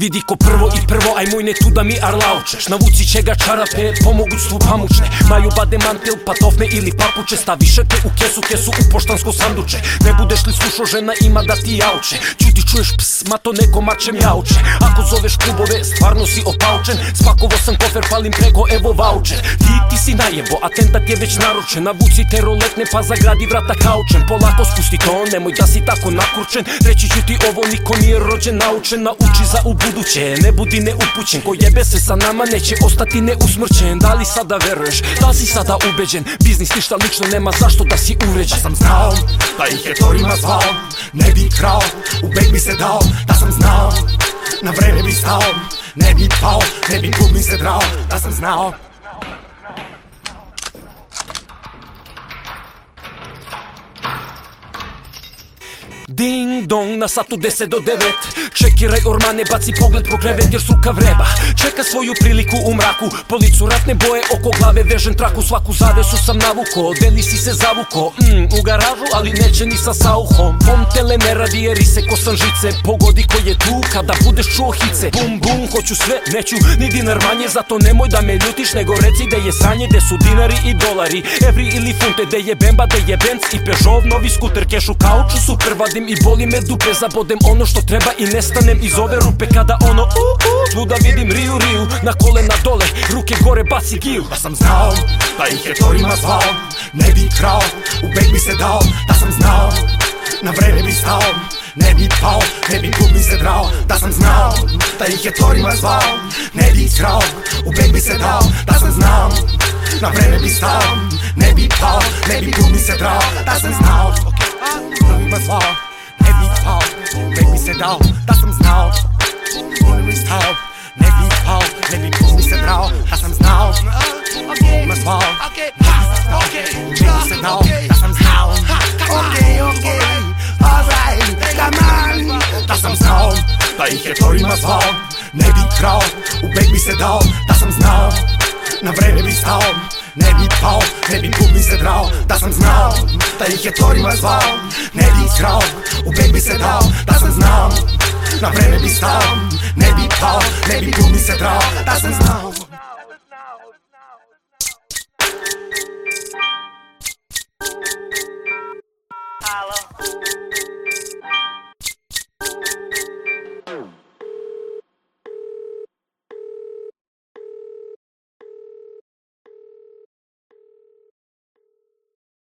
Vidi ko prvo i prvo, aj moj ne tu da mi arlaučeš Navuci će ga čarape, pomogućstvu pamučne. Maju bade mantil, patofne ili papuče Stavi šepe u kesu, kesu u poštansko sanduče. Ne budeš li slušao žena ima da ti jauče. Čuti čuješ ps, ma to neko mačem jauče. Ako zoveš klubove, stvarno si opaučen Spakovo sam kofer, palim preko, evo voucher Ti, najebo, atentat je već naručen. Navuci te roletne, pa zagradi vrata kaučem Polako spusti to, nemoj da si tako nakurčen. Reći ću ti ovo, niko nije rođen naučen. Nauči za u buduće, ne budi neupućen. Ko jebe se sa nama, neće ostati neusmrćen. Da li sada veruješ, da si sada ubeđen? Biznis ništa lično, nema zašto da si uređen? Da sam znao, da ih je Torima zvao Ne bi krao, u bi se dao. Da sam znao, na vreme bi stao Ne bi pao, ne bi put mi se drao. Da sam znao Ding dong na satu 10 do 9 Čekiraj ormane, baci pogled po krevet jer suka vreba. Čeka svoju priliku u mraku Policu ratne boje, oko glave vežen traku Svaku zavesu sam navuko, deli si se zavuko mm, U garažu, ali neće ni sa sauhom. Mom tele ne radi jer ko sam žice. Pogodi ko je tu kada budeš čuo hice. Bum bum, hoću sve, neću ni dinar manje Zato nemoj da me ljutiš, nego reci da je sanje De su dinari i dolari, evri ili funte De je bemba, de je benz i Peugeot Novi skuter, keš u kauču, super vadim i boli me dupe Zabodem ono što treba i nestanem iz ove rupe Kada ono u u Svuda vidim riju riju Na kolena dole Ruke gore baci giju. Da sam znao Da ih je Torima zvao Ne bi krao U beg bi se dao Da sam znao Na vreme bi stao ne bi pao, ne bi put mi se drao. Da sam znao, da ih je Torima zvao Ne bi krao, u beg bi se dao. Da sam znao, na vreme bi stao Ne bi pao, ne bi put mi se drao. Da sam znao, Torima zvao Nek mi se dao, da sam znao Oni mi stao, ne bi pao Ne bi put mi se drao, da sam znao Ima zvao, ne bi mi se dao, da sam znao Ok, ok, alright, come on. Da sam znao, da ih je Torima zvao Ne bi krao, u beg bi se dao, da sam znao Na vreme bi stao ne bi pao, ne bi put mi se drao Da sam znao, da ih je Torima zvao. Ne bi krao, u beg bi se dao Da sam znao, na vreme bi stao Ne bi pao, ne bi put mi se drao Da sam znao